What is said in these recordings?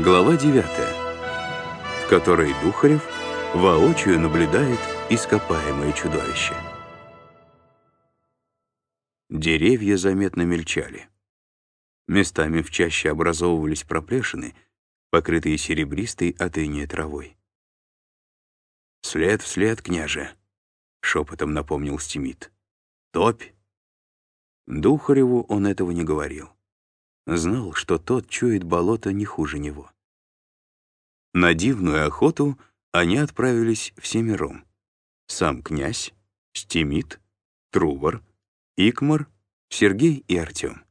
Глава 9, в которой Духарев воочию наблюдает ископаемое чудовище. Деревья заметно мельчали. Местами в чаще образовывались проплешины, покрытые серебристой от травой. «След вслед, княже», — шепотом напомнил Стимит. «Топь». Духареву он этого не говорил. Знал, что тот чует болото не хуже него. На дивную охоту они отправились всемиром. Сам князь, Стимит, Трувор, Икмар, Сергей и Артем.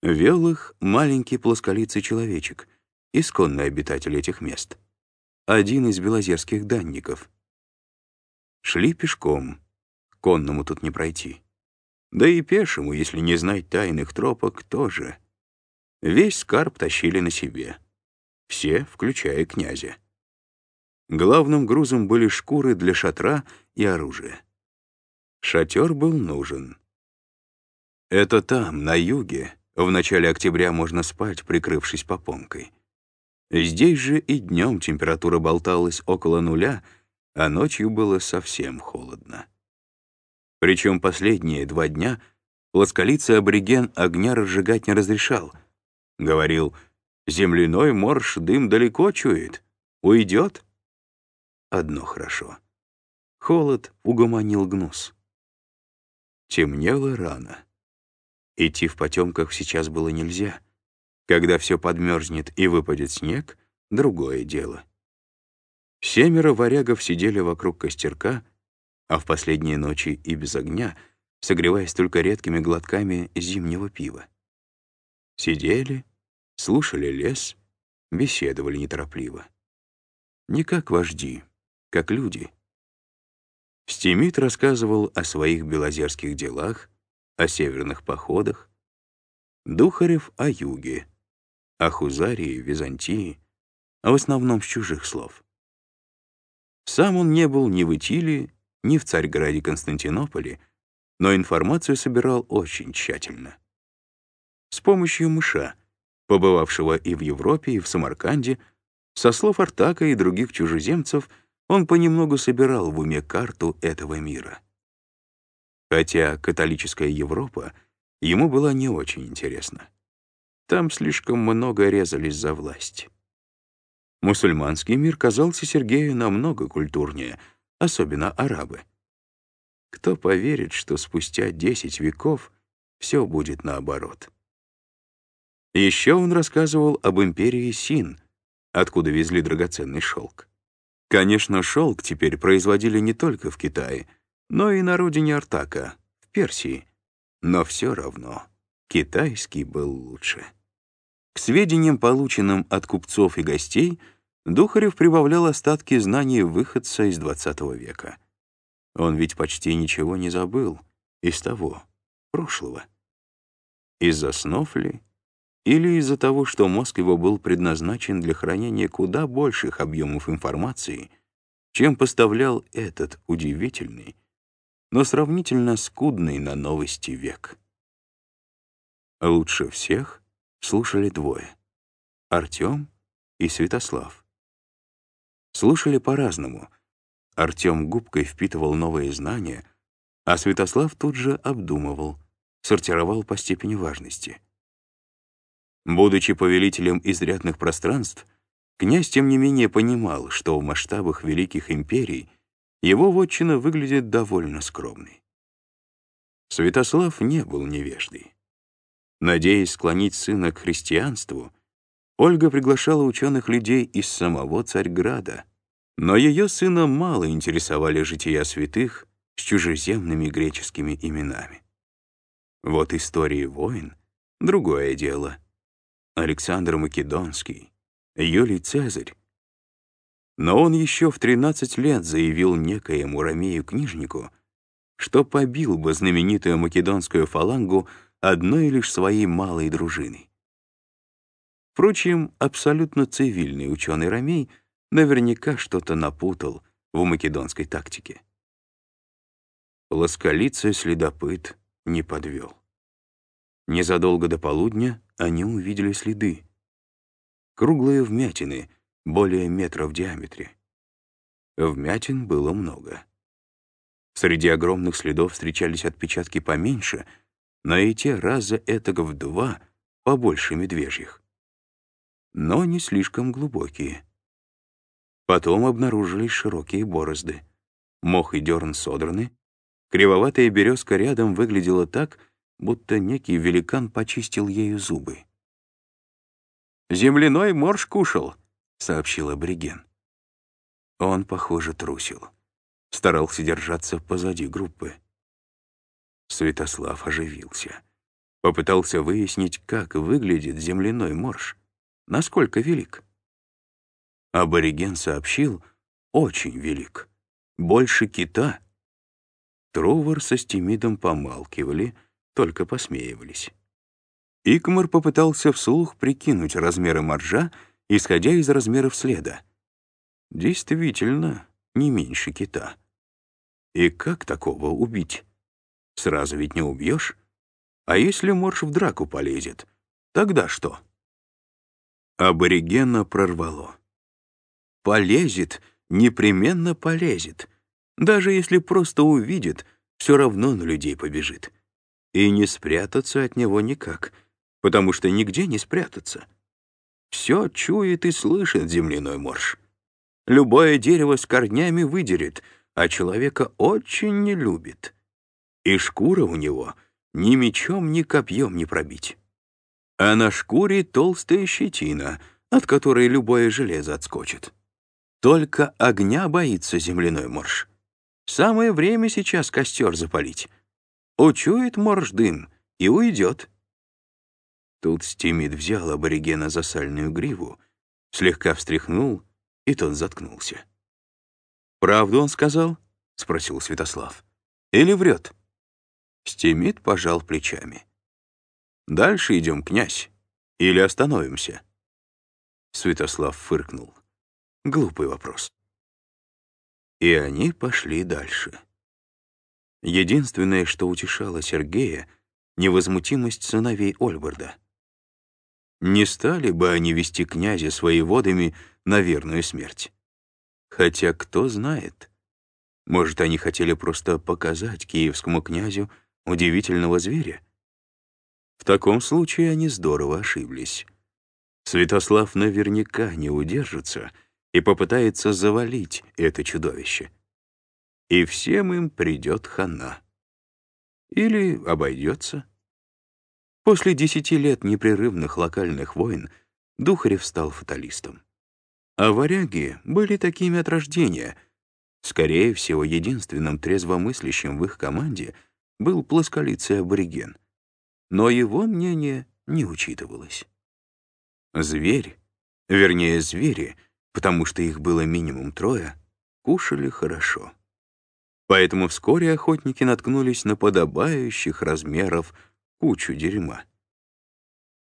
Вел их маленький плосколицый человечек, исконный обитатель этих мест. Один из белозерских данников. Шли пешком, конному тут не пройти. Да и пешему, если не знать тайных тропок, тоже. Весь скарб тащили на себе. Все, включая князя. Главным грузом были шкуры для шатра и оружие. Шатер был нужен. Это там, на юге, в начале октября можно спать, прикрывшись попонкой. Здесь же и днем температура болталась около нуля, а ночью было совсем холодно. Причем последние два дня плосколицый абориген огня разжигать не разрешал. Говорил, земляной морж дым далеко чует, уйдет. Одно хорошо. Холод угомонил гнус. Темнело рано. Идти в потемках сейчас было нельзя. Когда все подмерзнет и выпадет снег — другое дело. Семеро варягов сидели вокруг костерка — а в последние ночи и без огня, согреваясь только редкими глотками зимнего пива. Сидели, слушали лес, беседовали неторопливо. Не как вожди, как люди. Стимит рассказывал о своих белозерских делах, о северных походах, Духарев — о юге, о Хузарии, Византии, а в основном с чужих слов. Сам он не был ни в Итилии, ни в Царьграде Константинополе, но информацию собирал очень тщательно. С помощью мыша, побывавшего и в Европе, и в Самарканде, со слов Артака и других чужеземцев, он понемногу собирал в уме карту этого мира. Хотя католическая Европа ему была не очень интересна. Там слишком много резались за власть. Мусульманский мир казался Сергею намного культурнее — особенно арабы. Кто поверит, что спустя десять веков все будет наоборот? Еще он рассказывал об империи Син, откуда везли драгоценный шелк. Конечно, шелк теперь производили не только в Китае, но и на родине Артака, в Персии. Но все равно китайский был лучше. К сведениям, полученным от купцов и гостей, Духарев прибавлял остатки знаний выходца из XX века. Он ведь почти ничего не забыл из того, прошлого. Из-за снов ли? Или из-за того, что мозг его был предназначен для хранения куда больших объемов информации, чем поставлял этот удивительный, но сравнительно скудный на новости век. Лучше всех слушали двое — Артем и Святослав. Слушали по-разному. Артем губкой впитывал новые знания, а Святослав тут же обдумывал, сортировал по степени важности. Будучи повелителем изрядных пространств, князь, тем не менее, понимал, что в масштабах великих империй его вотчина выглядит довольно скромной. Святослав не был невеждой. Надеясь склонить сына к христианству, Ольга приглашала ученых людей из самого Царьграда, но ее сына мало интересовали жития святых с чужеземными греческими именами. Вот истории войн — другое дело. Александр Македонский, Юлий Цезарь. Но он еще в 13 лет заявил некоему Ромею-книжнику, что побил бы знаменитую македонскую фалангу одной лишь своей малой дружиной. Впрочем, абсолютно цивильный ученый Ромей наверняка что-то напутал в македонской тактике. Ласкалица следопыт не подвел. Незадолго до полудня они увидели следы. круглые вмятины, более метра в диаметре. Вмятин было много. Среди огромных следов встречались отпечатки поменьше, но и те раза этого в два побольше медвежьих. Но не слишком глубокие. Потом обнаружились широкие борозды. Мох и дерн содраны. Кривоватая березка рядом выглядела так, будто некий великан почистил ею зубы. «Земляной морж кушал», — сообщил абориген. Он, похоже, трусил. Старался держаться позади группы. Святослав оживился. Попытался выяснить, как выглядит земляной морж, насколько велик. Абориген сообщил, очень велик, больше кита. Трувор со Стимидом помалкивали, только посмеивались. Икмар попытался вслух прикинуть размеры моржа, исходя из размеров следа. Действительно, не меньше кита. И как такого убить? Сразу ведь не убьешь. А если морж в драку полезет, тогда что? Аборигена прорвало. Полезет, непременно полезет. Даже если просто увидит, все равно на людей побежит. И не спрятаться от него никак, потому что нигде не спрятаться. Все чует и слышит земляной морж. Любое дерево с корнями выдерет, а человека очень не любит. И шкура у него ни мечом, ни копьем не пробить. А на шкуре толстая щетина, от которой любое железо отскочит. Только огня боится земляной морж. Самое время сейчас костер запалить. Учует морж дым и уйдет. Тут Стимит взял аборигена за сальную гриву, слегка встряхнул и тот заткнулся. «Правду он сказал?» — спросил Святослав. «Или врет?» Стимит пожал плечами. «Дальше идем, князь. Или остановимся?» Святослав фыркнул. Глупый вопрос. И они пошли дальше. Единственное, что утешало Сергея — невозмутимость сыновей Ольберда. Не стали бы они вести князя своей водами на верную смерть. Хотя кто знает. Может, они хотели просто показать киевскому князю удивительного зверя? В таком случае они здорово ошиблись. Святослав наверняка не удержится и попытается завалить это чудовище. И всем им придет хана. Или обойдется. После десяти лет непрерывных локальных войн Духарев стал фаталистом. А варяги были такими от рождения. Скорее всего, единственным трезвомыслящим в их команде был плосколицый абориген. Но его мнение не учитывалось. Зверь, вернее, звери, потому что их было минимум трое, кушали хорошо. Поэтому вскоре охотники наткнулись на подобающих размеров кучу дерьма.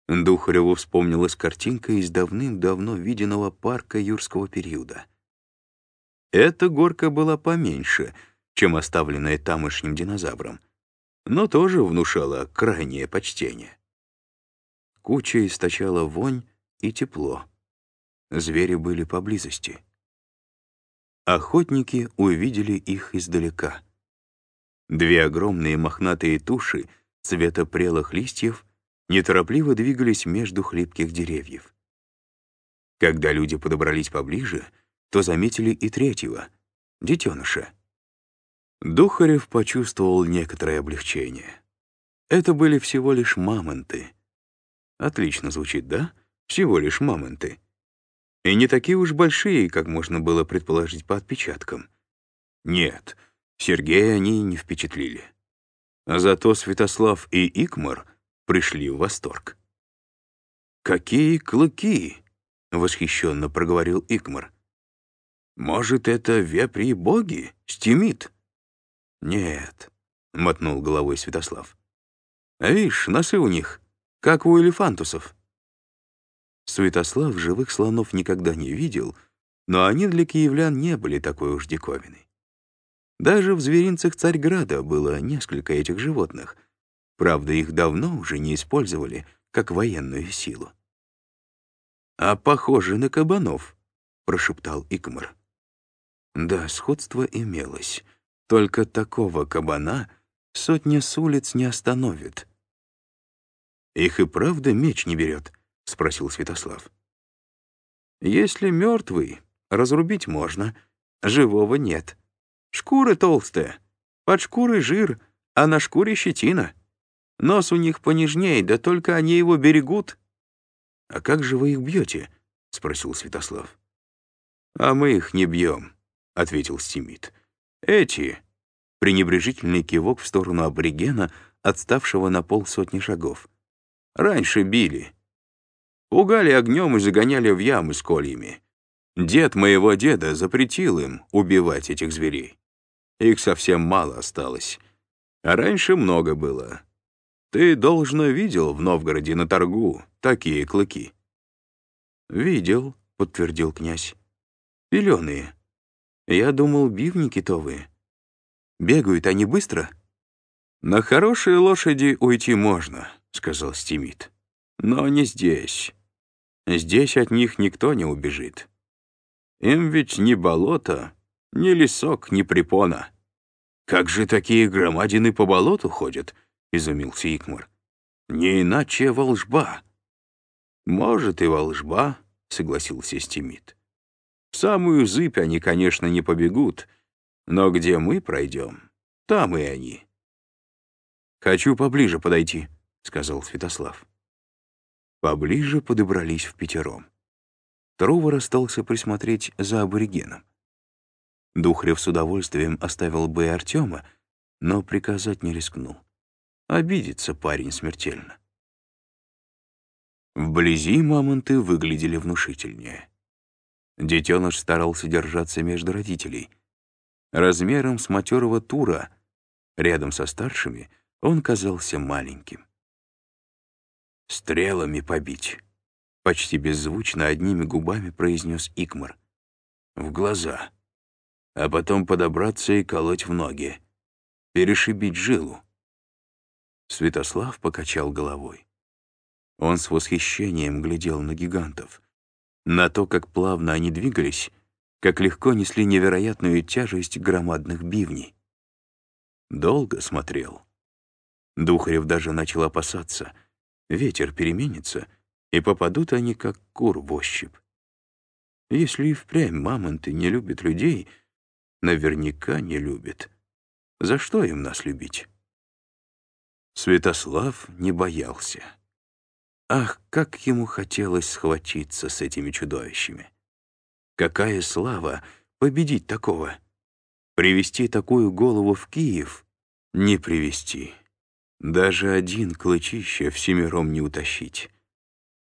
Духареву вспомнилась картинка из давным-давно виденного парка юрского периода. Эта горка была поменьше, чем оставленная тамошним динозавром, но тоже внушала крайнее почтение. Куча источала вонь и тепло. Звери были поблизости. Охотники увидели их издалека. Две огромные мохнатые туши цвета прелых листьев неторопливо двигались между хлипких деревьев. Когда люди подобрались поближе, то заметили и третьего, детеныша. Духарев почувствовал некоторое облегчение. Это были всего лишь мамонты. Отлично звучит, да? Всего лишь мамонты. И не такие уж большие, как можно было предположить по отпечаткам. Нет, Сергея они не впечатлили. А зато Святослав и Икмар — пришли в восторг. «Какие клыки!» — восхищенно проговорил Икмар. «Может, это вепри боги? Стимит?» «Нет», — мотнул головой Святослав. «А носы у них, как у элефантусов». Святослав живых слонов никогда не видел, но они для киевлян не были такой уж диковиной. Даже в зверинцах Царьграда было несколько этих животных — Правда, их давно уже не использовали как военную силу. «А похоже на кабанов», — прошептал Икмар. Да, сходство имелось. Только такого кабана сотня с улиц не остановит. «Их и правда меч не берет?» — спросил Святослав. «Если мертвый, разрубить можно, живого нет. Шкура толстая, под шкурой жир, а на шкуре щетина. Нос у них понежнее, да только они его берегут». «А как же вы их бьете?» — спросил Святослав. «А мы их не бьем», — ответил Стимит. «Эти...» — пренебрежительный кивок в сторону аборигена, отставшего на полсотни шагов. Раньше били. Пугали огнем и загоняли в ямы с кольями. Дед моего деда запретил им убивать этих зверей. Их совсем мало осталось. А раньше много было. Ты, должно, видел в Новгороде на торгу такие клыки. «Видел», — подтвердил князь. «Пелёные. Я думал, бивни китовые. Бегают они быстро?» «На хорошей лошади уйти можно», — сказал Стимит. «Но не здесь. Здесь от них никто не убежит. Им ведь ни болото, ни лесок, ни препона. Как же такие громадины по болоту ходят?» — изумился Икмар. «Не иначе волжба». «Может, и волжба», — согласился Стимит. «В самую зыбь они, конечно, не побегут, но где мы пройдем, там и они». «Хочу поближе подойти», — сказал Святослав. Поближе подобрались в пятером. Трувор остался присмотреть за аборигеном. Духрев с удовольствием оставил бы и Артема, но приказать не рискнул. Обидится парень смертельно. Вблизи мамонты выглядели внушительнее. Детеныш старался держаться между родителей. Размером с матерого тура, рядом со старшими, он казался маленьким. «Стрелами побить», — почти беззвучно одними губами произнес Икмар. «В глаза. А потом подобраться и колоть в ноги. Перешибить жилу». Святослав покачал головой. Он с восхищением глядел на гигантов, на то, как плавно они двигались, как легко несли невероятную тяжесть громадных бивней. Долго смотрел. Духарев даже начал опасаться — ветер переменится, и попадут они как кур в ощупь. Если и впрямь мамонты не любят людей, наверняка не любят. За что им нас любить? Святослав не боялся. Ах, как ему хотелось схватиться с этими чудовищами! Какая слава победить такого! Привести такую голову в Киев — не привести. Даже один клычище всемиром не утащить.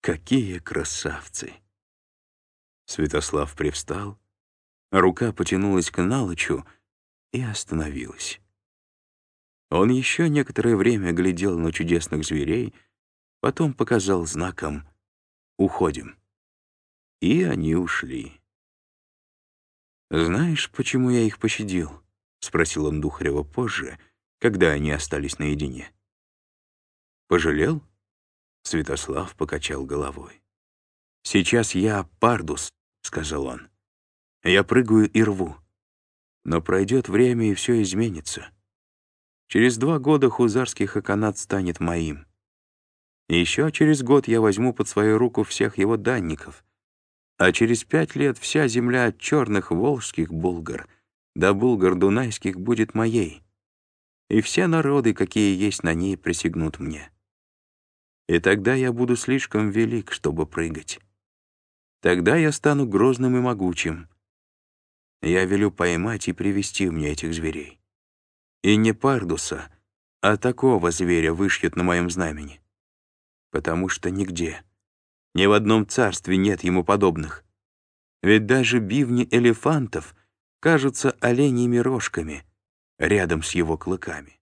Какие красавцы! Святослав привстал, рука потянулась к налочу и остановилась. Он еще некоторое время глядел на чудесных зверей, потом показал знаком «Уходим». И они ушли. «Знаешь, почему я их пощадил?» — спросил он Духарева позже, когда они остались наедине. Пожалел? Святослав покачал головой. «Сейчас я пардус», — сказал он. «Я прыгаю и рву. Но пройдет время, и все изменится. Через два года хузарский хаканат станет моим. Еще через год я возьму под свою руку всех его данников. А через пять лет вся земля от черных волжских булгар до булгар дунайских будет моей. И все народы, какие есть на ней, присягнут мне. И тогда я буду слишком велик, чтобы прыгать. Тогда я стану грозным и могучим. Я велю поймать и привести мне этих зверей. И не пардуса, а такого зверя вышьют на моем знамени. Потому что нигде, ни в одном царстве нет ему подобных. Ведь даже бивни элефантов кажутся оленьими рожками рядом с его клыками.